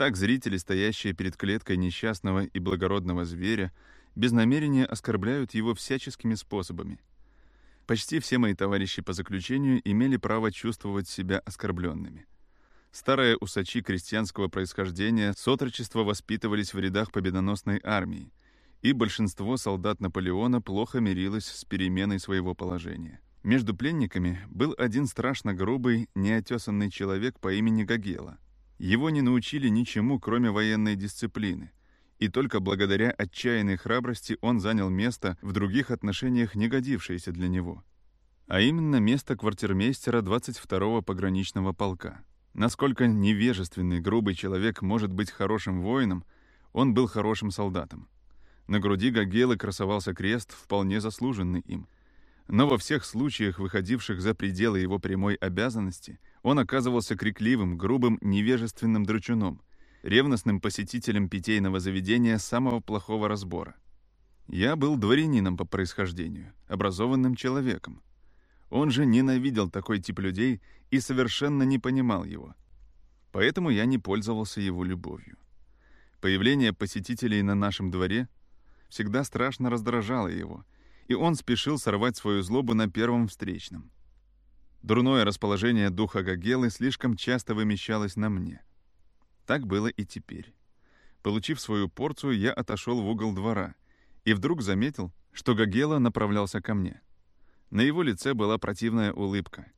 Так зрители, стоящие перед клеткой несчастного и благородного зверя, без намерения оскорбляют его всяческими способами. Почти все мои товарищи по заключению имели право чувствовать себя оскорбленными. Старые усачи крестьянского происхождения с отрочества воспитывались в рядах победоносной армии, и большинство солдат Наполеона плохо мирилось с переменой своего положения. Между пленниками был один страшно грубый, неотесанный человек по имени Гагела. Его не научили ничему, кроме военной дисциплины, и только благодаря отчаянной храбрости он занял место в других отношениях, не годившееся для него. А именно место квартирмейстера 22-го пограничного полка. Насколько невежественный, грубый человек может быть хорошим воином, он был хорошим солдатом. На груди Гагелы красовался крест, вполне заслуженный им. Но во всех случаях, выходивших за пределы его прямой обязанности, он оказывался крикливым, грубым, невежественным драчуном, ревностным посетителем питейного заведения самого плохого разбора. Я был дворянином по происхождению, образованным человеком. Он же ненавидел такой тип людей и совершенно не понимал его. Поэтому я не пользовался его любовью. Появление посетителей на нашем дворе — всегда страшно раздражало его, и он спешил сорвать свою злобу на первом встречном. Дурное расположение духа Гагелы слишком часто вымещалось на мне. Так было и теперь. Получив свою порцию, я отошел в угол двора и вдруг заметил, что Гагела направлялся ко мне. На его лице была противная улыбка.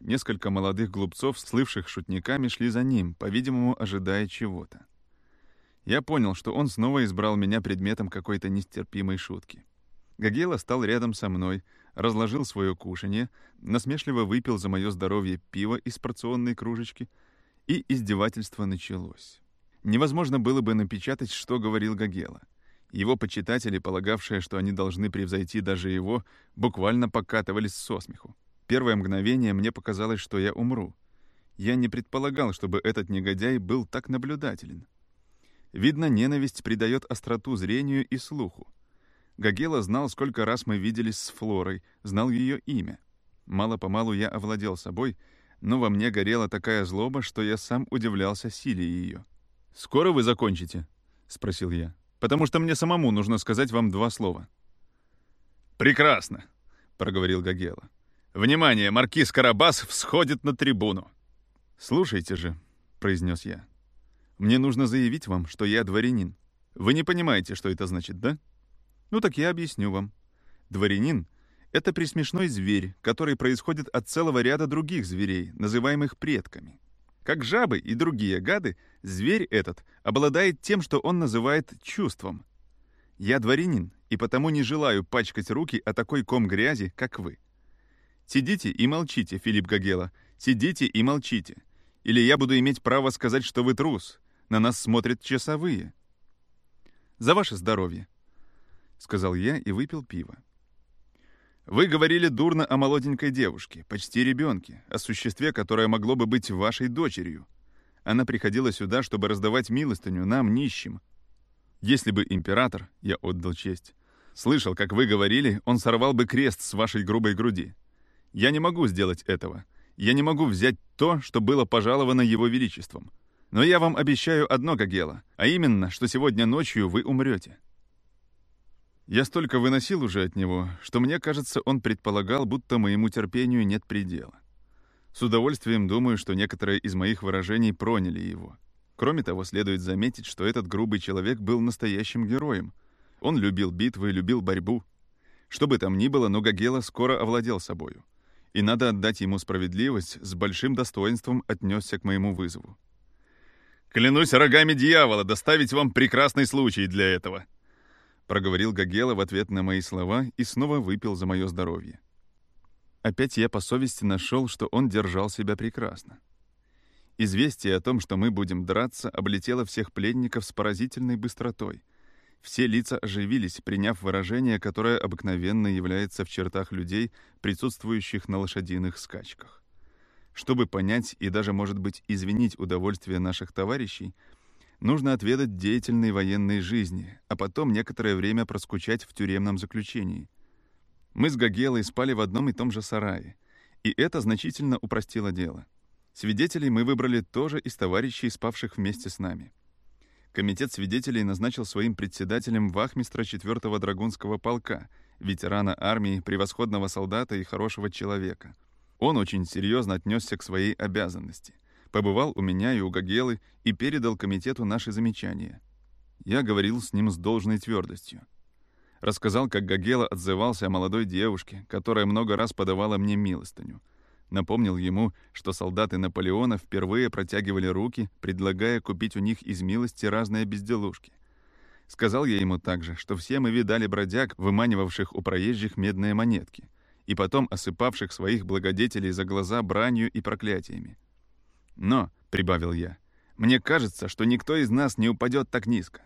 Несколько молодых глупцов, слывших шутниками, шли за ним, по-видимому, ожидая чего-то. Я понял, что он снова избрал меня предметом какой-то нестерпимой шутки. Гагела стал рядом со мной, разложил свое кушанье, насмешливо выпил за мое здоровье пиво из порционной кружечки, и издевательство началось. Невозможно было бы напечатать, что говорил Гагела. Его почитатели, полагавшие, что они должны превзойти даже его, буквально покатывались со смеху. Первое мгновение мне показалось, что я умру. Я не предполагал, чтобы этот негодяй был так наблюдателен. Видно, ненависть придает остроту зрению и слуху. Гагела знал, сколько раз мы виделись с Флорой, знал ее имя. Мало-помалу я овладел собой, но во мне горела такая злоба, что я сам удивлялся силе ее. «Скоро вы закончите?» — спросил я. «Потому что мне самому нужно сказать вам два слова». «Прекрасно!» — проговорил Гагела. «Внимание! Маркиз Карабас всходит на трибуну!» «Слушайте же», — произнес я. Мне нужно заявить вам, что я дворянин. Вы не понимаете, что это значит, да? Ну так я объясню вам. Дворянин — это присмешной зверь, который происходит от целого ряда других зверей, называемых предками. Как жабы и другие гады, зверь этот обладает тем, что он называет чувством. Я дворянин, и потому не желаю пачкать руки о такой ком грязи, как вы. Сидите и молчите, Филипп Гагела, сидите и молчите. Или я буду иметь право сказать, что вы трус, на нас смотрят часовые. За ваше здоровье, — сказал я и выпил пиво. Вы говорили дурно о молоденькой девушке, почти ребенке, о существе, которое могло бы быть вашей дочерью. Она приходила сюда, чтобы раздавать милостыню нам, нищим. Если бы император, я отдал честь, слышал, как вы говорили, он сорвал бы крест с вашей грубой груди. Я не могу сделать этого. Я не могу взять то, что было пожаловано его величеством. Но я вам обещаю одно, Гагела, а именно, что сегодня ночью вы умрете. Я столько выносил уже от него, что мне кажется, он предполагал, будто моему терпению нет предела. С удовольствием думаю, что некоторые из моих выражений проняли его. Кроме того, следует заметить, что этот грубый человек был настоящим героем. Он любил битвы, любил борьбу. Что бы там ни было, но Гагела скоро овладел собою. И надо отдать ему справедливость, с большим достоинством отнесся к моему вызову. Клянусь рогами дьявола доставить вам прекрасный случай для этого!» Проговорил Гагела в ответ на мои слова и снова выпил за мое здоровье. Опять я по совести нашел, что он держал себя прекрасно. Известие о том, что мы будем драться, облетело всех пленников с поразительной быстротой. Все лица оживились, приняв выражение, которое обыкновенно является в чертах людей, присутствующих на лошадиных скачках. Чтобы понять и даже, может быть, извинить удовольствие наших товарищей, нужно отведать деятельной военной жизни, а потом некоторое время проскучать в тюремном заключении. Мы с Гагелой спали в одном и том же сарае, и это значительно упростило дело. Свидетелей мы выбрали тоже из товарищей, спавших вместе с нами. Комитет свидетелей назначил своим председателем вахмистра 4-го Драгунского полка, ветерана армии, превосходного солдата и хорошего человека. Он очень серьезно отнесся к своей обязанности. Побывал у меня и у Гагелы и передал комитету наши замечания. Я говорил с ним с должной твердостью. Рассказал, как Гагела отзывался о молодой девушке, которая много раз подавала мне милостыню. Напомнил ему, что солдаты Наполеона впервые протягивали руки, предлагая купить у них из милости разные безделушки. Сказал я ему также, что все мы видали бродяг, выманивавших у проезжих медные монетки, и потом осыпавших своих благодетелей за глаза бранью и проклятиями. «Но», — прибавил я, — «мне кажется, что никто из нас не упадет так низко.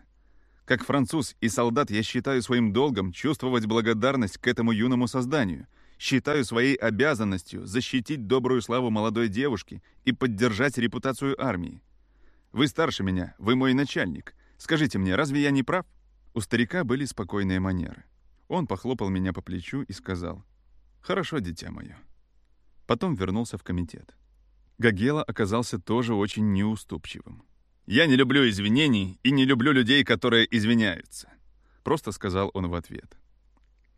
Как француз и солдат я считаю своим долгом чувствовать благодарность к этому юному созданию — Считаю своей обязанностью защитить добрую славу молодой девушки и поддержать репутацию армии. Вы старше меня, вы мой начальник. Скажите мне, разве я не прав?» У старика были спокойные манеры. Он похлопал меня по плечу и сказал, «Хорошо, дитя мое». Потом вернулся в комитет. Гагела оказался тоже очень неуступчивым. «Я не люблю извинений и не люблю людей, которые извиняются», — просто сказал он в ответ.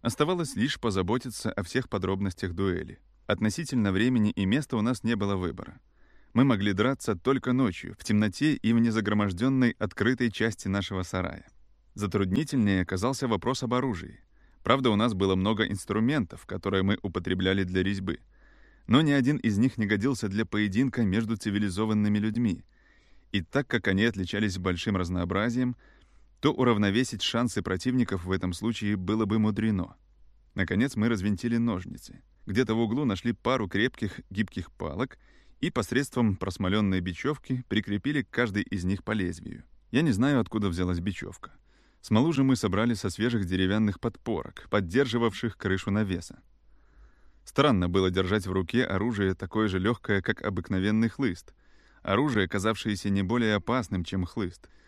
Оставалось лишь позаботиться о всех подробностях дуэли. Относительно времени и места у нас не было выбора. Мы могли драться только ночью, в темноте и в незагроможденной открытой части нашего сарая. Затруднительнее оказался вопрос об оружии. Правда, у нас было много инструментов, которые мы употребляли для резьбы. Но ни один из них не годился для поединка между цивилизованными людьми. И так как они отличались большим разнообразием, то уравновесить шансы противников в этом случае было бы мудрено. Наконец мы развинтили ножницы. Где-то в углу нашли пару крепких гибких палок и посредством просмоленной бечевки прикрепили к каждой из них по лезвию. Я не знаю, откуда взялась бечевка. Смолу же мы собрали со свежих деревянных подпорок, поддерживавших крышу навеса. Странно было держать в руке оружие такое же легкое, как обыкновенный хлыст. Оружие, казавшееся не более опасным, чем хлыст —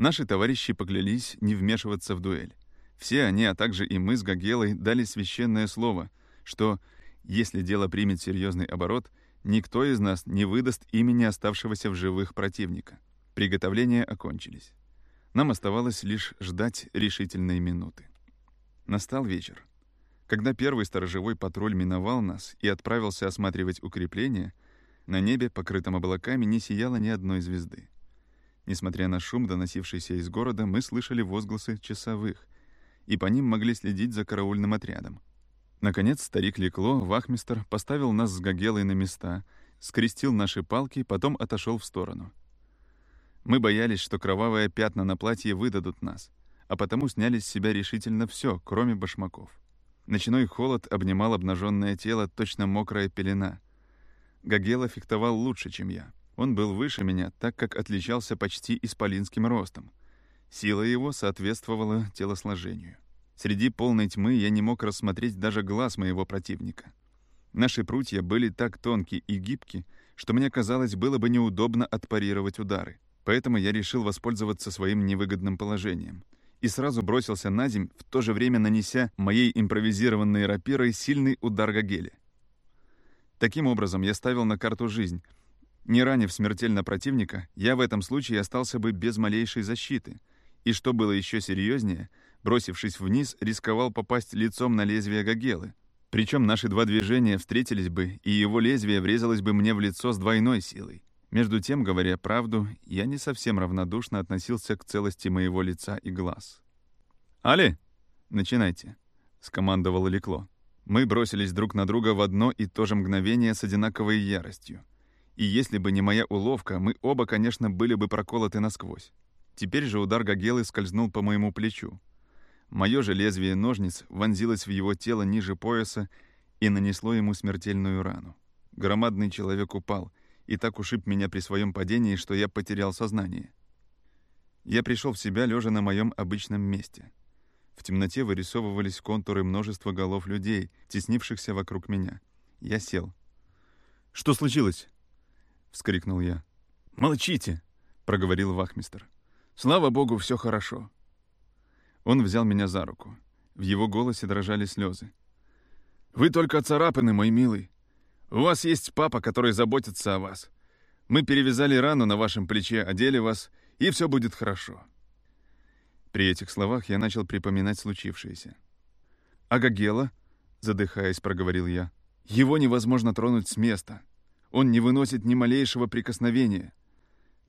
Наши товарищи поклялись не вмешиваться в дуэль. Все они, а также и мы с Гагелой, дали священное слово, что, если дело примет серьезный оборот, никто из нас не выдаст имени оставшегося в живых противника. Приготовления окончились. Нам оставалось лишь ждать решительной минуты. Настал вечер. Когда первый сторожевой патруль миновал нас и отправился осматривать укрепления, на небе, покрытом облаками, не сияло ни одной звезды. Несмотря на шум, доносившийся из города, мы слышали возгласы часовых, и по ним могли следить за караульным отрядом. Наконец старик Лекло, вахмистер, поставил нас с Гагелой на места, скрестил наши палки, потом отошел в сторону. Мы боялись, что кровавые пятна на платье выдадут нас, а потому сняли с себя решительно все, кроме башмаков. Ночной холод обнимал обнаженное тело, точно мокрая пелена. Гагела фехтовал лучше, чем я. Он был выше меня, так как отличался почти исполинским ростом. Сила его соответствовала телосложению. Среди полной тьмы я не мог рассмотреть даже глаз моего противника. Наши прутья были так тонкие и гибки, что мне казалось, было бы неудобно отпарировать удары. Поэтому я решил воспользоваться своим невыгодным положением и сразу бросился на земь, в то же время нанеся моей импровизированной рапирой сильный удар Гагеле. Таким образом, я ставил на карту жизнь — не ранив смертельно противника, я в этом случае остался бы без малейшей защиты. И что было еще серьезнее, бросившись вниз, рисковал попасть лицом на лезвие Гагелы. Причем наши два движения встретились бы, и его лезвие врезалось бы мне в лицо с двойной силой. Между тем, говоря правду, я не совсем равнодушно относился к целости моего лица и глаз. «Али, начинайте», — скомандовал Лекло. Мы бросились друг на друга в одно и то же мгновение с одинаковой яростью. И если бы не моя уловка, мы оба, конечно, были бы проколоты насквозь. Теперь же удар Гагелы скользнул по моему плечу. Мое же лезвие ножниц вонзилось в его тело ниже пояса и нанесло ему смертельную рану. Громадный человек упал и так ушиб меня при своем падении, что я потерял сознание. Я пришел в себя, лежа на моем обычном месте. В темноте вырисовывались контуры множества голов людей, теснившихся вокруг меня. Я сел. «Что случилось?» — вскрикнул я. «Молчите!» — проговорил вахмистер. «Слава богу, все хорошо». Он взял меня за руку. В его голосе дрожали слезы. «Вы только царапаны, мой милый. У вас есть папа, который заботится о вас. Мы перевязали рану на вашем плече, одели вас, и все будет хорошо». При этих словах я начал припоминать случившееся. «А Гагела?» — задыхаясь, проговорил я. «Его невозможно тронуть с места. Он не выносит ни малейшего прикосновения.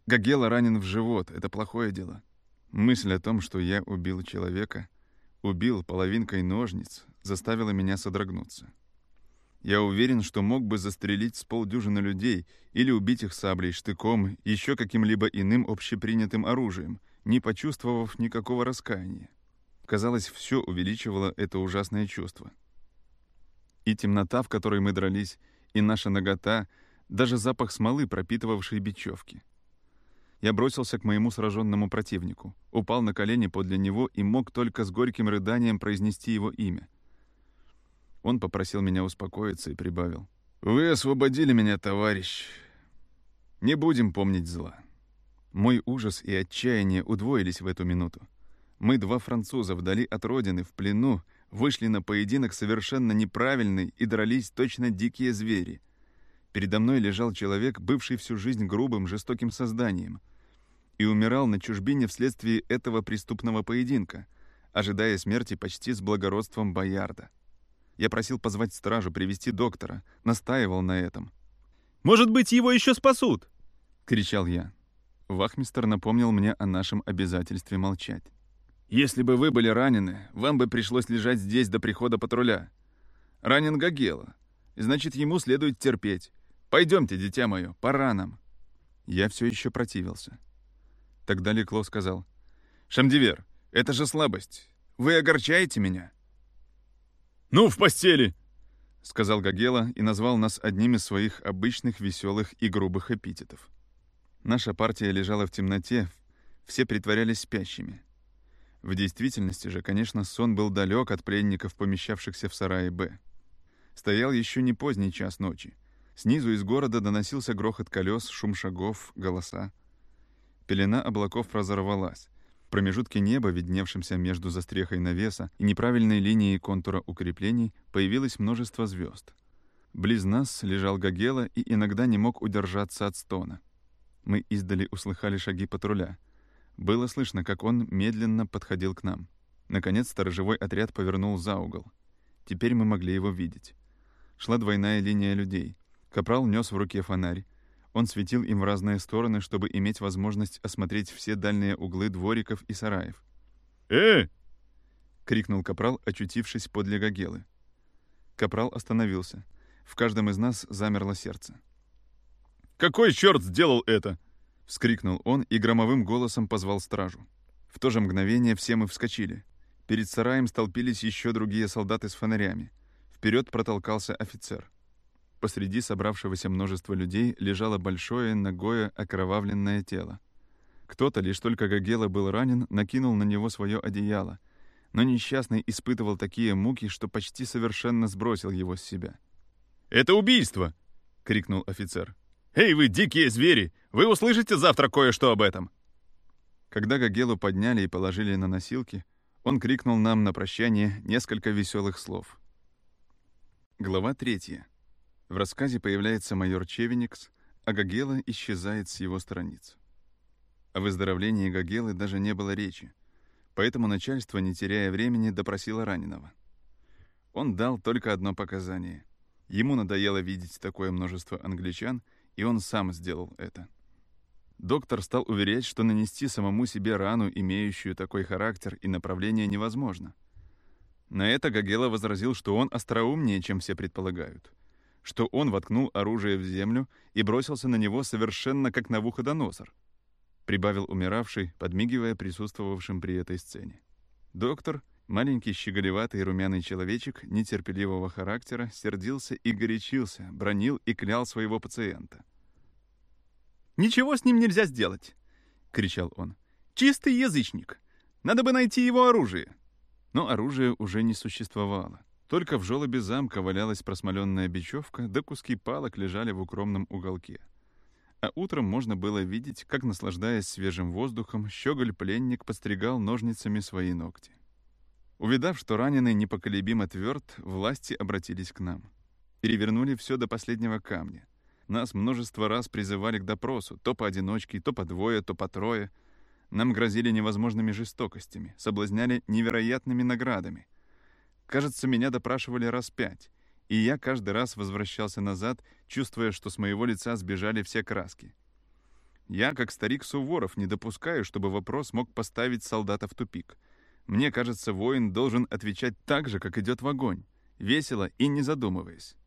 Гагела ранен в живот, это плохое дело. Мысль о том, что я убил человека, убил половинкой ножниц, заставила меня содрогнуться. Я уверен, что мог бы застрелить с полдюжины людей или убить их саблей, штыком, еще каким-либо иным общепринятым оружием, не почувствовав никакого раскаяния. Казалось, все увеличивало это ужасное чувство. И темнота, в которой мы дрались, и наша нагота, даже запах смолы, пропитывавшей бечевки. Я бросился к моему сраженному противнику, упал на колени подле него и мог только с горьким рыданием произнести его имя — он попросил меня успокоиться и прибавил. «Вы освободили меня, товарищ. Не будем помнить зла». Мой ужас и отчаяние удвоились в эту минуту. Мы, два француза, вдали от родины, в плену, вышли на поединок совершенно неправильный и дрались точно дикие звери. Передо мной лежал человек, бывший всю жизнь грубым, жестоким созданием, и умирал на чужбине вследствие этого преступного поединка, ожидая смерти почти с благородством боярда. Я просил позвать стражу, привести доктора. Настаивал на этом. «Может быть, его еще спасут!» — кричал я. Вахмистер напомнил мне о нашем обязательстве молчать. «Если бы вы были ранены, вам бы пришлось лежать здесь до прихода патруля. Ранен Гагела. Значит, ему следует терпеть. Пойдемте, дитя мое, пора нам». Я все еще противился. Тогда Лекло сказал. «Шамдивер, это же слабость. Вы огорчаете меня?» «Ну, в постели!» — сказал Гагела и назвал нас одним из своих обычных веселых и грубых эпитетов. Наша партия лежала в темноте, все притворялись спящими. В действительности же, конечно, сон был далек от пленников, помещавшихся в сарае «Б». Стоял еще не поздний час ночи. Снизу из города доносился грохот колес, шум шагов, голоса. Пелена облаков разорвалась промежутке неба, видневшемся между застрехой навеса и неправильной линией контура укреплений, появилось множество звезд. Близ нас лежал Гагела и иногда не мог удержаться от стона. Мы издали услыхали шаги патруля. Было слышно, как он медленно подходил к нам. Наконец сторожевой отряд повернул за угол. Теперь мы могли его видеть. Шла двойная линия людей. Капрал нес в руке фонарь. Он светил им в разные стороны, чтобы иметь возможность осмотреть все дальние углы двориков и сараев. «Э!» — крикнул Капрал, очутившись подле Гагелы. Капрал остановился. В каждом из нас замерло сердце. «Какой черт сделал это?» — вскрикнул он и громовым голосом позвал стражу. В то же мгновение все мы вскочили. Перед сараем столпились еще другие солдаты с фонарями. Вперед протолкался офицер. Посреди собравшегося множества людей лежало большое, ногое, окровавленное тело. Кто-то, лишь только Гагела был ранен, накинул на него свое одеяло, но несчастный испытывал такие муки, что почти совершенно сбросил его с себя. «Это убийство!» — крикнул офицер. «Эй, вы дикие звери! Вы услышите завтра кое-что об этом!» Когда Гагелу подняли и положили на носилки, он крикнул нам на прощание несколько веселых слов. Глава третья. В рассказе появляется майор Чевеникс, а Гагела исчезает с его страниц. О выздоровлении Гагелы даже не было речи, поэтому начальство, не теряя времени, допросило раненого. Он дал только одно показание. Ему надоело видеть такое множество англичан, и он сам сделал это. Доктор стал уверять, что нанести самому себе рану, имеющую такой характер и направление, невозможно. На это Гагела возразил, что он остроумнее, чем все предполагают — что он воткнул оружие в землю и бросился на него совершенно как на Навуходоносор, прибавил умиравший, подмигивая присутствовавшим при этой сцене. Доктор, маленький щеголеватый румяный человечек нетерпеливого характера, сердился и горячился, бронил и клял своего пациента. «Ничего с ним нельзя сделать!» — кричал он. «Чистый язычник! Надо бы найти его оружие!» Но оружия уже не существовало. Только в желобе замка валялась просмоленная бечевка, да куски палок лежали в укромном уголке. А утром можно было видеть, как, наслаждаясь свежим воздухом, щеголь-пленник постригал ножницами свои ногти. Увидав, что раненый непоколебимо тверд, власти обратились к нам. Перевернули все до последнего камня. Нас множество раз призывали к допросу, то поодиночке, то по двое, то по трое. Нам грозили невозможными жестокостями, соблазняли невероятными наградами. Кажется, меня допрашивали раз пять, и я каждый раз возвращался назад, чувствуя, что с моего лица сбежали все краски. Я, как старик Суворов, не допускаю, чтобы вопрос мог поставить солдата в тупик. Мне кажется, воин должен отвечать так же, как идет в огонь, весело и не задумываясь.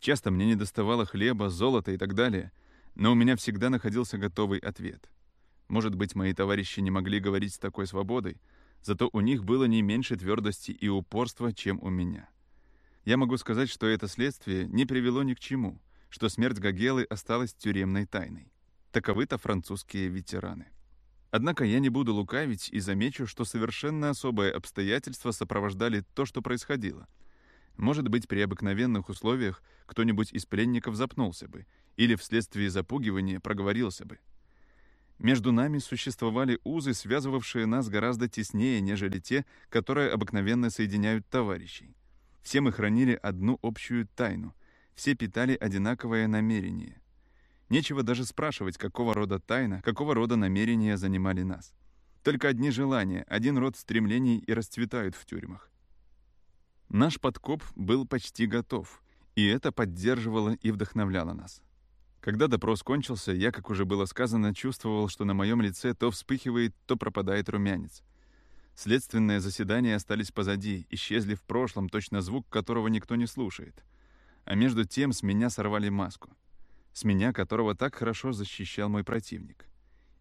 Часто мне не доставало хлеба, золота и так далее, но у меня всегда находился готовый ответ. Может быть, мои товарищи не могли говорить с такой свободой, зато у них было не меньше твердости и упорства, чем у меня. Я могу сказать, что это следствие не привело ни к чему, что смерть Гагелы осталась тюремной тайной. Таковы-то французские ветераны. Однако я не буду лукавить и замечу, что совершенно особые обстоятельства сопровождали то, что происходило. Может быть, при обыкновенных условиях кто-нибудь из пленников запнулся бы или вследствие запугивания проговорился бы. Между нами существовали узы, связывавшие нас гораздо теснее, нежели те, которые обыкновенно соединяют товарищей. Все мы хранили одну общую тайну, все питали одинаковое намерение. Нечего даже спрашивать, какого рода тайна, какого рода намерения занимали нас. Только одни желания, один род стремлений и расцветают в тюрьмах. Наш подкоп был почти готов, и это поддерживало и вдохновляло нас. Когда допрос кончился, я, как уже было сказано, чувствовал, что на моем лице то вспыхивает, то пропадает румянец. Следственные заседания остались позади, исчезли в прошлом, точно звук которого никто не слушает. А между тем с меня сорвали маску с меня, которого так хорошо защищал мой противник.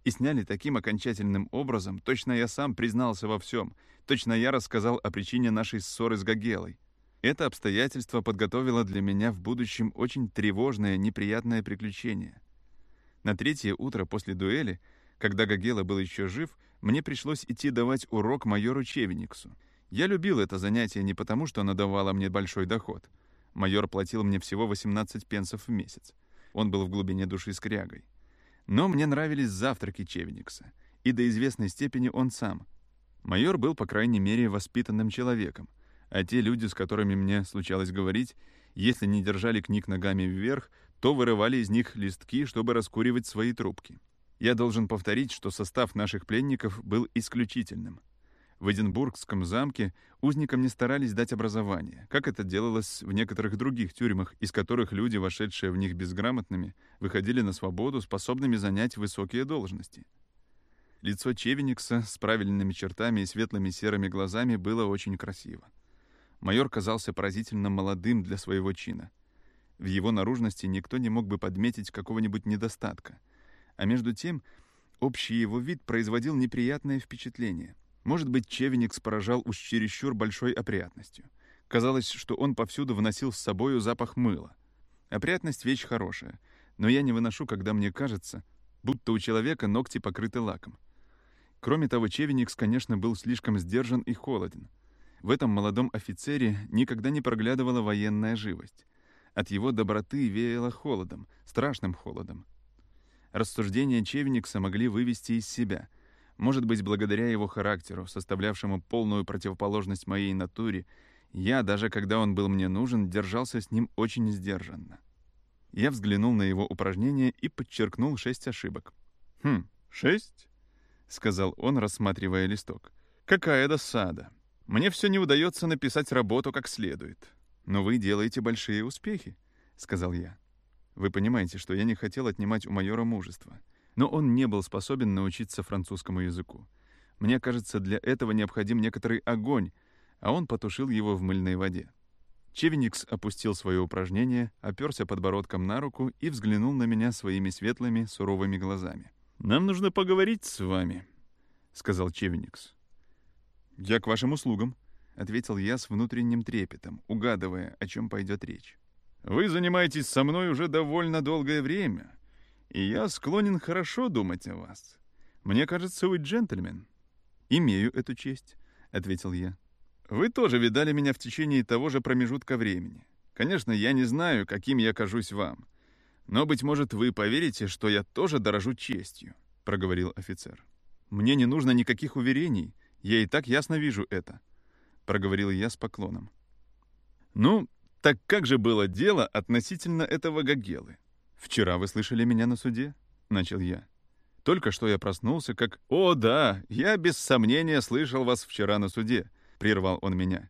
И сняли таким окончательным образом, точно я сам признался во всем, точно я рассказал о причине нашей ссоры с Гагелой. Это обстоятельство подготовило для меня в будущем очень тревожное, неприятное приключение. На третье утро после дуэли, когда Гагела был еще жив, мне пришлось идти давать урок майору Чевениксу. Я любил это занятие не потому, что оно давало мне большой доход. Майор платил мне всего 18 пенсов в месяц. Он был в глубине души скрягой. Но мне нравились завтраки Чевеникса, и до известной степени он сам. Майор был, по крайней мере, воспитанным человеком, а те люди, с которыми мне случалось говорить, если не держали книг ногами вверх, то вырывали из них листки, чтобы раскуривать свои трубки. Я должен повторить, что состав наших пленников был исключительным — в Эдинбургском замке узникам не старались дать образование, как это делалось в некоторых других тюрьмах, из которых люди, вошедшие в них безграмотными, выходили на свободу, способными занять высокие должности. Лицо Чевеникса с правильными чертами и светлыми серыми глазами было очень красиво. Майор казался поразительно молодым для своего чина. В его наружности никто не мог бы подметить какого-нибудь недостатка. А между тем, общий его вид производил неприятное впечатление — может быть, Чевеникс поражал уж чересчур большой опрятностью. Казалось, что он повсюду вносил с собою запах мыла. Опрятность — вещь хорошая, но я не выношу, когда мне кажется, будто у человека ногти покрыты лаком. Кроме того, Чевеникс, конечно, был слишком сдержан и холоден. В этом молодом офицере никогда не проглядывала военная живость. От его доброты веяло холодом, страшным холодом. Рассуждения Чевеникса могли вывести из себя — может быть, благодаря его характеру, составлявшему полную противоположность моей натуре, я, даже когда он был мне нужен, держался с ним очень сдержанно. Я взглянул на его упражнение и подчеркнул шесть ошибок. «Хм, шесть?» — сказал он, рассматривая листок. «Какая досада! Мне все не удается написать работу как следует. Но вы делаете большие успехи», — сказал я. «Вы понимаете, что я не хотел отнимать у майора мужество но он не был способен научиться французскому языку. Мне кажется, для этого необходим некоторый огонь, а он потушил его в мыльной воде. Чевеникс опустил свое упражнение, оперся подбородком на руку и взглянул на меня своими светлыми, суровыми глазами. «Нам нужно поговорить с вами», — сказал Чевеникс. «Я к вашим услугам», — ответил я с внутренним трепетом, угадывая, о чем пойдет речь. «Вы занимаетесь со мной уже довольно долгое время, и я склонен хорошо думать о вас. Мне кажется, вы джентльмен». «Имею эту честь», — ответил я. «Вы тоже видали меня в течение того же промежутка времени. Конечно, я не знаю, каким я кажусь вам. Но, быть может, вы поверите, что я тоже дорожу честью», — проговорил офицер. «Мне не нужно никаких уверений, я и так ясно вижу это», — проговорил я с поклоном. «Ну, так как же было дело относительно этого Гагелы?» «Вчера вы слышали меня на суде?» — начал я. Только что я проснулся, как «О, да, я без сомнения слышал вас вчера на суде», — прервал он меня.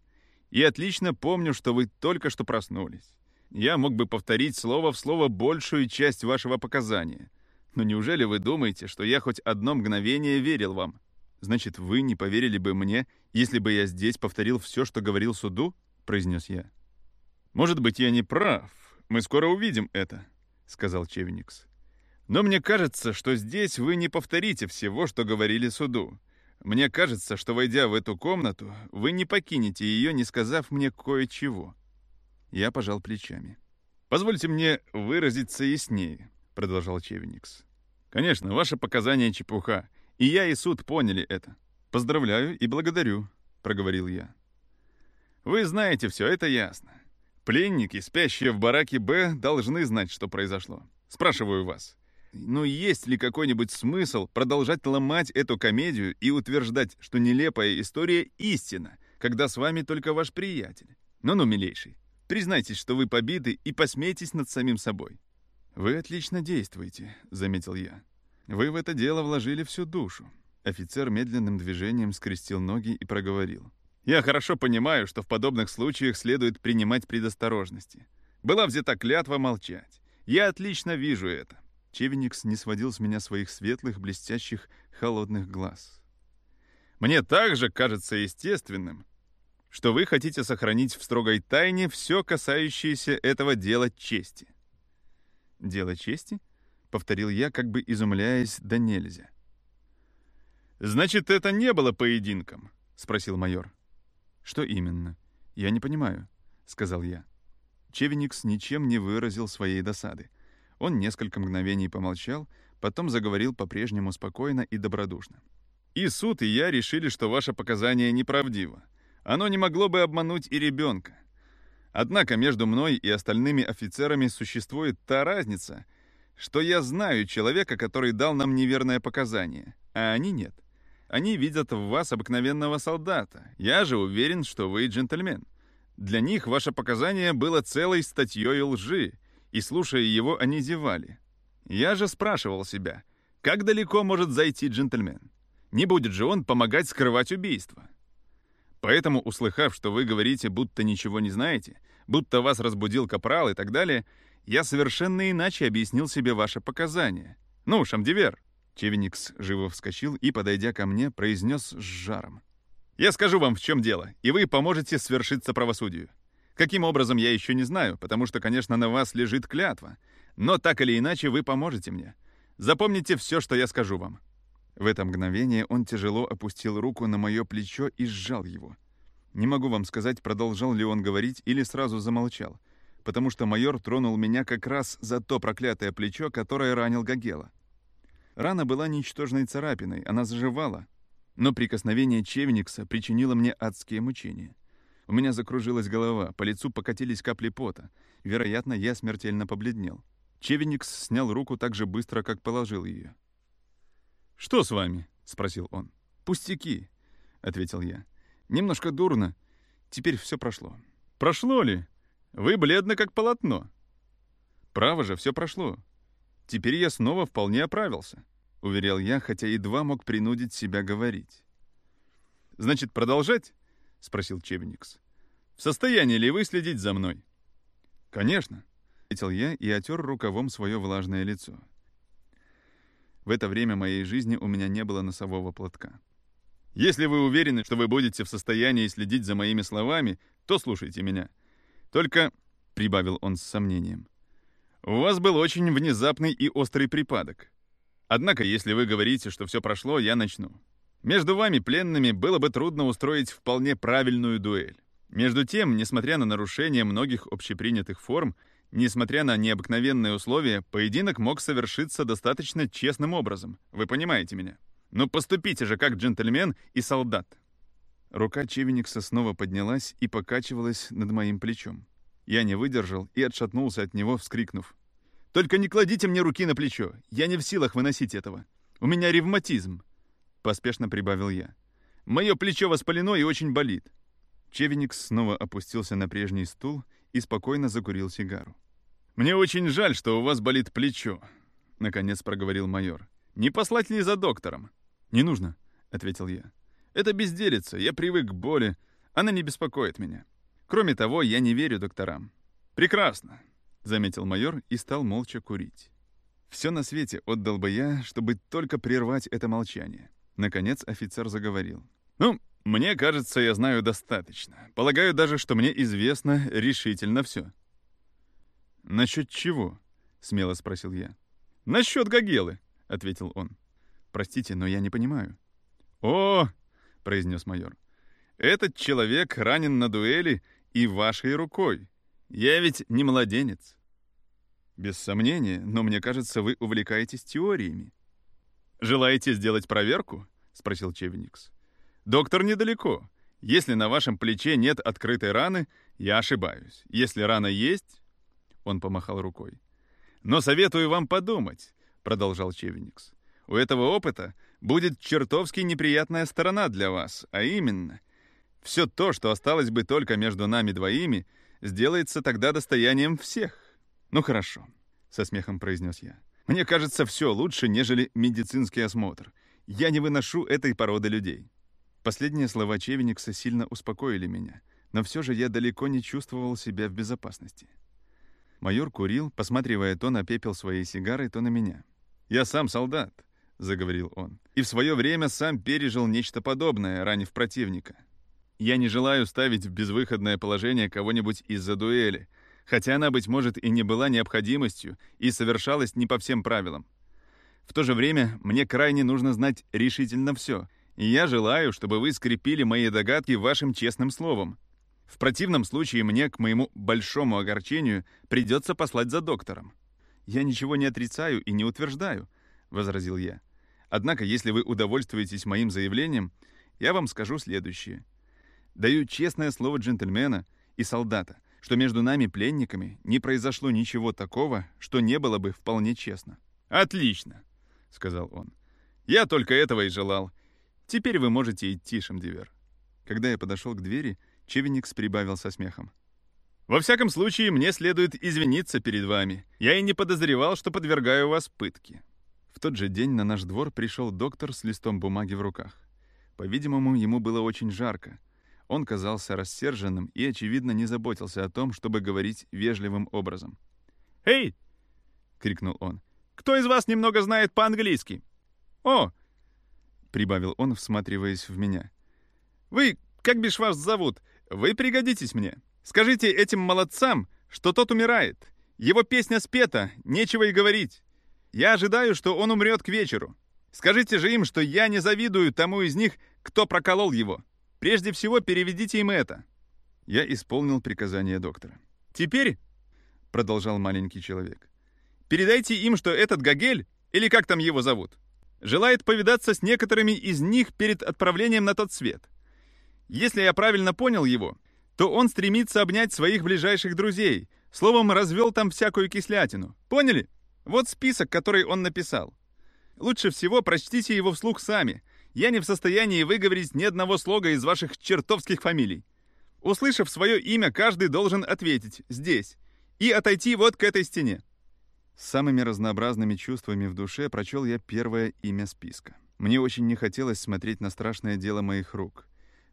«И отлично помню, что вы только что проснулись. Я мог бы повторить слово в слово большую часть вашего показания. Но неужели вы думаете, что я хоть одно мгновение верил вам? Значит, вы не поверили бы мне, если бы я здесь повторил все, что говорил суду?» — произнес я. «Может быть, я не прав. Мы скоро увидим это», — сказал Чевникс. Но мне кажется, что здесь вы не повторите всего, что говорили суду. Мне кажется, что, войдя в эту комнату, вы не покинете ее, не сказав мне кое-чего». Я пожал плечами. «Позвольте мне выразиться яснее», — продолжал Чевеникс. «Конечно, ваше показание чепуха, и я и суд поняли это. Поздравляю и благодарю», — проговорил я. «Вы знаете все, это ясно. Пленники, спящие в бараке Б, должны знать, что произошло. Спрашиваю вас, но есть ли какой-нибудь смысл продолжать ломать эту комедию и утверждать, что нелепая история истина, когда с вами только ваш приятель? Ну-ну, милейший, признайтесь, что вы побиты и посмейтесь над самим собой. «Вы отлично действуете», — заметил я. «Вы в это дело вложили всю душу». Офицер медленным движением скрестил ноги и проговорил. «Я хорошо понимаю, что в подобных случаях следует принимать предосторожности. Была взята клятва молчать. Я отлично вижу это. Чевеникс не сводил с меня своих светлых, блестящих, холодных глаз. «Мне также кажется естественным, что вы хотите сохранить в строгой тайне все касающееся этого дела чести». «Дело чести?» — повторил я, как бы изумляясь, да нельзя. «Значит, это не было поединком?» — спросил майор. «Что именно? Я не понимаю», — сказал я. Чевеникс ничем не выразил своей досады. Он несколько мгновений помолчал, потом заговорил по-прежнему спокойно и добродушно. «И суд, и я решили, что ваше показание неправдиво. Оно не могло бы обмануть и ребенка. Однако между мной и остальными офицерами существует та разница, что я знаю человека, который дал нам неверное показание, а они нет. Они видят в вас обыкновенного солдата. Я же уверен, что вы джентльмен. Для них ваше показание было целой статьей лжи, и, слушая его, они зевали. Я же спрашивал себя, как далеко может зайти джентльмен? Не будет же он помогать скрывать убийство. Поэтому, услыхав, что вы говорите, будто ничего не знаете, будто вас разбудил капрал и так далее, я совершенно иначе объяснил себе ваши показания. Ну, Шамдивер!» Чевеникс живо вскочил и, подойдя ко мне, произнес с жаром. «Я скажу вам, в чем дело, и вы поможете свершиться правосудию. Каким образом, я еще не знаю, потому что, конечно, на вас лежит клятва. Но так или иначе вы поможете мне. Запомните все, что я скажу вам». В это мгновение он тяжело опустил руку на мое плечо и сжал его. Не могу вам сказать, продолжал ли он говорить или сразу замолчал, потому что майор тронул меня как раз за то проклятое плечо, которое ранил Гагела. Рана была ничтожной царапиной, она заживала, но прикосновение Чевникса причинило мне адские мучения. У меня закружилась голова, по лицу покатились капли пота. Вероятно, я смертельно побледнел. Чевеникс снял руку так же быстро, как положил ее. «Что с вами?» — спросил он. «Пустяки», — ответил я. «Немножко дурно. Теперь все прошло». «Прошло ли? Вы бледны, как полотно». «Право же, все прошло. Теперь я снова вполне оправился», — уверял я, хотя едва мог принудить себя говорить. «Значит, продолжать?» — спросил Чебникс. «В состоянии ли вы следить за мной?» «Конечно», — ответил я и отер рукавом свое влажное лицо. В это время моей жизни у меня не было носового платка. «Если вы уверены, что вы будете в состоянии следить за моими словами, то слушайте меня. Только...» — прибавил он с сомнением. «У вас был очень внезапный и острый припадок. Однако, если вы говорите, что все прошло, я начну. Между вами, пленными, было бы трудно устроить вполне правильную дуэль. Между тем, несмотря на нарушение многих общепринятых форм, несмотря на необыкновенные условия, поединок мог совершиться достаточно честным образом. Вы понимаете меня? Но поступите же как джентльмен и солдат. Рука Чевеникса снова поднялась и покачивалась над моим плечом. Я не выдержал и отшатнулся от него, вскрикнув. «Только не кладите мне руки на плечо! Я не в силах выносить этого! У меня ревматизм!» Поспешно прибавил я. «Мое плечо воспалено и очень болит». Чевеникс снова опустился на прежний стул и спокойно закурил сигару. «Мне очень жаль, что у вас болит плечо», — наконец проговорил майор. «Не послать ли за доктором?» «Не нужно», — ответил я. «Это безделица, я привык к боли, она не беспокоит меня. Кроме того, я не верю докторам». «Прекрасно», — заметил майор и стал молча курить. Все на свете отдал бы я, чтобы только прервать это молчание. Наконец офицер заговорил. «Ну, мне кажется, я знаю достаточно. Полагаю даже, что мне известно решительно все». «Насчет чего?» — смело спросил я. «Насчет Гагелы», — ответил он. «Простите, но я не понимаю». «О!» — произнес майор. «Этот человек ранен на дуэли и вашей рукой. Я ведь не младенец». «Без сомнения, но мне кажется, вы увлекаетесь теориями». «Желаете сделать проверку?» — спросил Чевеникс. «Доктор недалеко. Если на вашем плече нет открытой раны, я ошибаюсь. Если рана есть, он помахал рукой. «Но советую вам подумать», — продолжал Чевеникс. «У этого опыта будет чертовски неприятная сторона для вас, а именно, все то, что осталось бы только между нами двоими, сделается тогда достоянием всех». «Ну хорошо», — со смехом произнес я. «Мне кажется, все лучше, нежели медицинский осмотр. Я не выношу этой породы людей». Последние слова Чевеникса сильно успокоили меня, но все же я далеко не чувствовал себя в безопасности. Майор курил, посматривая то на пепел своей сигары, то на меня. «Я сам солдат», — заговорил он, «и в свое время сам пережил нечто подобное, ранив противника. Я не желаю ставить в безвыходное положение кого-нибудь из-за дуэли, хотя она, быть может, и не была необходимостью и совершалась не по всем правилам. В то же время мне крайне нужно знать решительно все, и я желаю, чтобы вы скрепили мои догадки вашим честным словом, в противном случае мне, к моему большому огорчению, придется послать за доктором. «Я ничего не отрицаю и не утверждаю», — возразил я. «Однако, если вы удовольствуетесь моим заявлением, я вам скажу следующее. Даю честное слово джентльмена и солдата, что между нами, пленниками, не произошло ничего такого, что не было бы вполне честно». «Отлично», — сказал он. «Я только этого и желал. Теперь вы можете идти, Шамдивер». Когда я подошел к двери, — Чевеникс прибавил со смехом. «Во всяком случае, мне следует извиниться перед вами. Я и не подозревал, что подвергаю вас пытке». В тот же день на наш двор пришел доктор с листом бумаги в руках. По-видимому, ему было очень жарко. Он казался рассерженным и, очевидно, не заботился о том, чтобы говорить вежливым образом. «Эй!» — крикнул он. «Кто из вас немного знает по-английски?» «О!» — прибавил он, всматриваясь в меня. «Вы, как бишь вас зовут? Вы пригодитесь мне. Скажите этим молодцам, что тот умирает. Его песня спета, нечего и говорить. Я ожидаю, что он умрет к вечеру. Скажите же им, что я не завидую тому из них, кто проколол его. Прежде всего переведите им это». Я исполнил приказание доктора. «Теперь», — продолжал маленький человек, «передайте им, что этот Гагель, или как там его зовут, желает повидаться с некоторыми из них перед отправлением на тот свет. Если я правильно понял его, то он стремится обнять своих ближайших друзей, словом, развел там всякую кислятину. Поняли? Вот список, который он написал. Лучше всего прочтите его вслух сами. Я не в состоянии выговорить ни одного слога из ваших чертовских фамилий. Услышав свое имя, каждый должен ответить «здесь» и отойти вот к этой стене. С самыми разнообразными чувствами в душе прочел я первое имя списка. Мне очень не хотелось смотреть на страшное дело моих рук.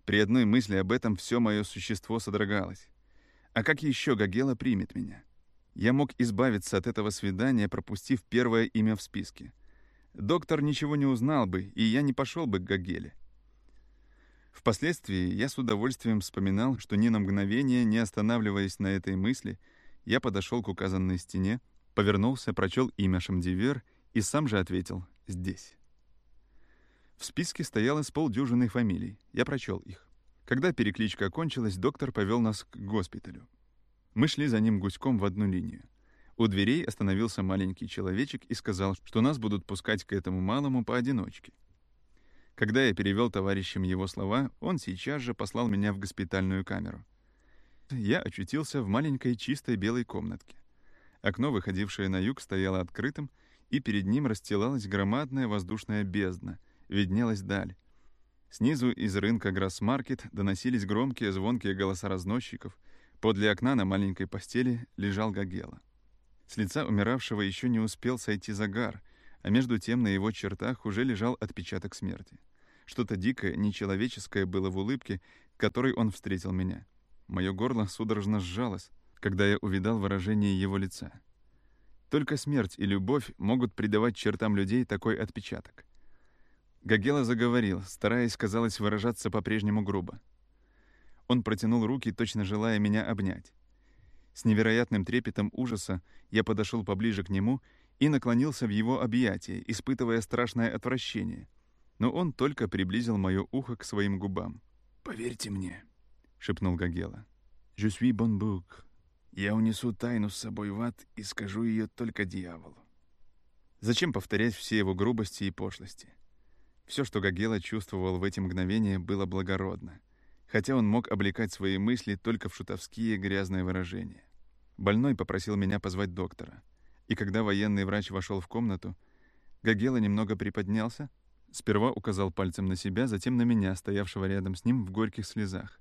При одной мысли об этом все мое существо содрогалось. А как еще Гагела примет меня? Я мог избавиться от этого свидания, пропустив первое имя в списке. Доктор ничего не узнал бы, и я не пошел бы к Гагеле. Впоследствии я с удовольствием вспоминал, что ни на мгновение, не останавливаясь на этой мысли, я подошел к указанной стене, повернулся, прочел имя Шамдивер и сам же ответил «здесь». В списке стояло с полдюжины фамилий. Я прочел их. Когда перекличка окончилась, доктор повел нас к госпиталю. Мы шли за ним гуськом в одну линию. У дверей остановился маленький человечек и сказал, что нас будут пускать к этому малому поодиночке. Когда я перевел товарищам его слова, он сейчас же послал меня в госпитальную камеру. Я очутился в маленькой чистой белой комнатке. Окно, выходившее на юг, стояло открытым, и перед ним расстилалась громадная воздушная бездна — виднелась даль. Снизу из рынка Гроссмаркет доносились громкие звонкие голоса разносчиков. Подле окна на маленькой постели лежал Гагела. С лица умиравшего еще не успел сойти загар, а между тем на его чертах уже лежал отпечаток смерти. Что-то дикое, нечеловеческое было в улыбке, которой он встретил меня. Мое горло судорожно сжалось, когда я увидал выражение его лица. Только смерть и любовь могут придавать чертам людей такой отпечаток. Гагела заговорил, стараясь, казалось, выражаться по-прежнему грубо. Он протянул руки, точно желая меня обнять. С невероятным трепетом ужаса я подошел поближе к нему и наклонился в его объятия, испытывая страшное отвращение. Но он только приблизил мое ухо к своим губам. «Поверьте мне», — шепнул Гагела. «Je suis bon bouc. Я унесу тайну с собой в ад и скажу ее только дьяволу». Зачем повторять все его грубости и пошлости? Все, что Гагела чувствовал в эти мгновения, было благородно, хотя он мог облекать свои мысли только в шутовские грязные выражения. Больной попросил меня позвать доктора, и когда военный врач вошел в комнату, Гагела немного приподнялся, сперва указал пальцем на себя, затем на меня, стоявшего рядом с ним в горьких слезах,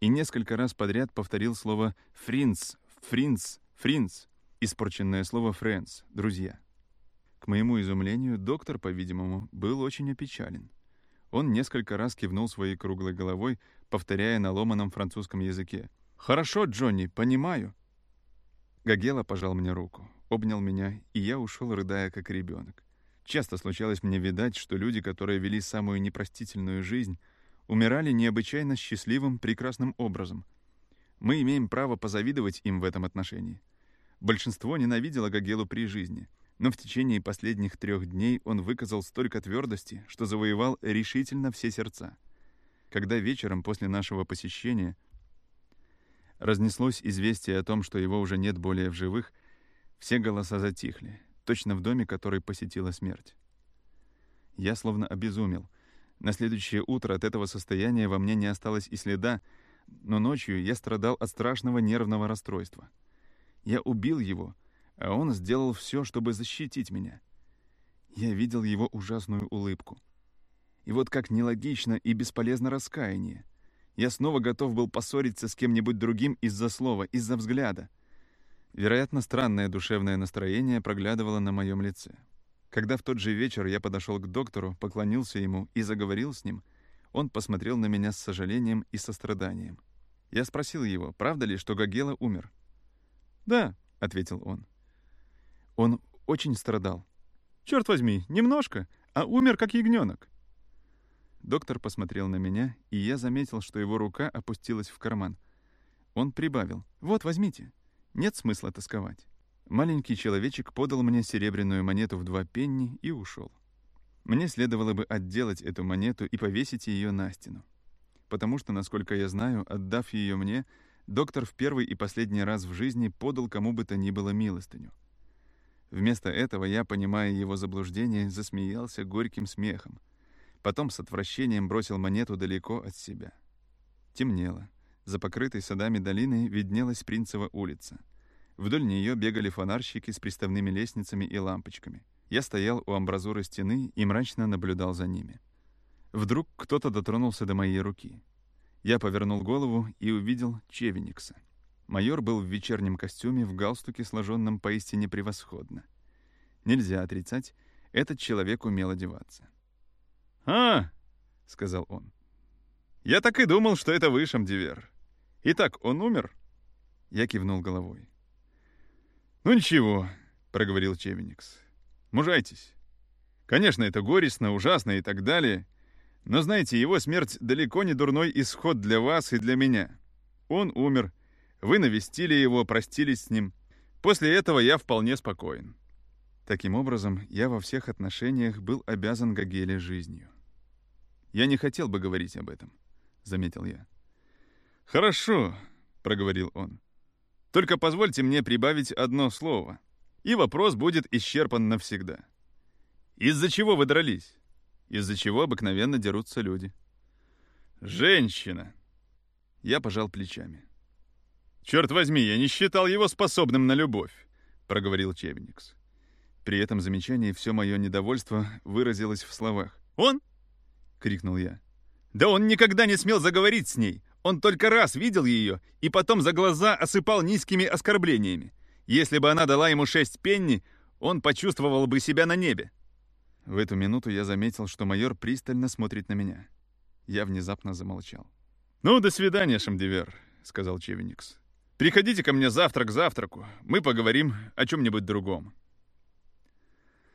и несколько раз подряд повторил слово «фринц», «фринц», «фринц», испорченное слово «френдс», «друзья». К моему изумлению, доктор, по-видимому, был очень опечален. Он несколько раз кивнул своей круглой головой, повторяя на ломаном французском языке. «Хорошо, Джонни, понимаю». Гагела пожал мне руку, обнял меня, и я ушел, рыдая, как ребенок. Часто случалось мне видать, что люди, которые вели самую непростительную жизнь, умирали необычайно счастливым, прекрасным образом. Мы имеем право позавидовать им в этом отношении. Большинство ненавидело Гагелу при жизни — но в течение последних трех дней он выказал столько твердости, что завоевал решительно все сердца. Когда вечером после нашего посещения разнеслось известие о том, что его уже нет более в живых, все голоса затихли, точно в доме, который посетила смерть. Я словно обезумел. На следующее утро от этого состояния во мне не осталось и следа, но ночью я страдал от страшного нервного расстройства. Я убил его — а он сделал все, чтобы защитить меня. Я видел его ужасную улыбку. И вот как нелогично и бесполезно раскаяние. Я снова готов был поссориться с кем-нибудь другим из-за слова, из-за взгляда. Вероятно, странное душевное настроение проглядывало на моем лице. Когда в тот же вечер я подошел к доктору, поклонился ему и заговорил с ним, он посмотрел на меня с сожалением и состраданием. Я спросил его, правда ли, что Гагела умер. «Да», — ответил он. Он очень страдал. Черт возьми, немножко, а умер как ягненок. Доктор посмотрел на меня, и я заметил, что его рука опустилась в карман. Он прибавил. «Вот, возьмите. Нет смысла тосковать». Маленький человечек подал мне серебряную монету в два пенни и ушел. Мне следовало бы отделать эту монету и повесить ее на стену. Потому что, насколько я знаю, отдав ее мне, доктор в первый и последний раз в жизни подал кому бы то ни было милостыню. Вместо этого я, понимая его заблуждение, засмеялся горьким смехом. Потом с отвращением бросил монету далеко от себя. Темнело. За покрытой садами долины виднелась Принцева улица. Вдоль нее бегали фонарщики с приставными лестницами и лампочками. Я стоял у амбразуры стены и мрачно наблюдал за ними. Вдруг кто-то дотронулся до моей руки. Я повернул голову и увидел Чевеникса — Майор был в вечернем костюме, в галстуке, сложенном поистине превосходно. Нельзя отрицать, этот человек умел одеваться. «А!» — сказал он. «Я так и думал, что это вы, Шамдивер. Итак, он умер?» Я кивнул головой. «Ну ничего», — проговорил Чевеникс. «Мужайтесь. Конечно, это горестно, ужасно и так далее, но, знаете, его смерть далеко не дурной исход для вас и для меня. Он умер, вы навестили его, простились с ним. После этого я вполне спокоен. Таким образом, я во всех отношениях был обязан Гагеле жизнью. «Я не хотел бы говорить об этом», — заметил я. «Хорошо», — проговорил он. «Только позвольте мне прибавить одно слово, и вопрос будет исчерпан навсегда. Из-за чего вы дрались? Из-за чего обыкновенно дерутся люди?» «Женщина!» Я пожал плечами. «Черт возьми, я не считал его способным на любовь», — проговорил Чевеникс. При этом замечании все мое недовольство выразилось в словах. «Он?» — крикнул я. «Да он никогда не смел заговорить с ней. Он только раз видел ее и потом за глаза осыпал низкими оскорблениями. Если бы она дала ему шесть пенни, он почувствовал бы себя на небе. В эту минуту я заметил, что майор пристально смотрит на меня. Я внезапно замолчал. «Ну, до свидания, Шамдивер», — сказал Чевеникс. «Приходите ко мне завтра к завтраку. Мы поговорим о чем-нибудь другом».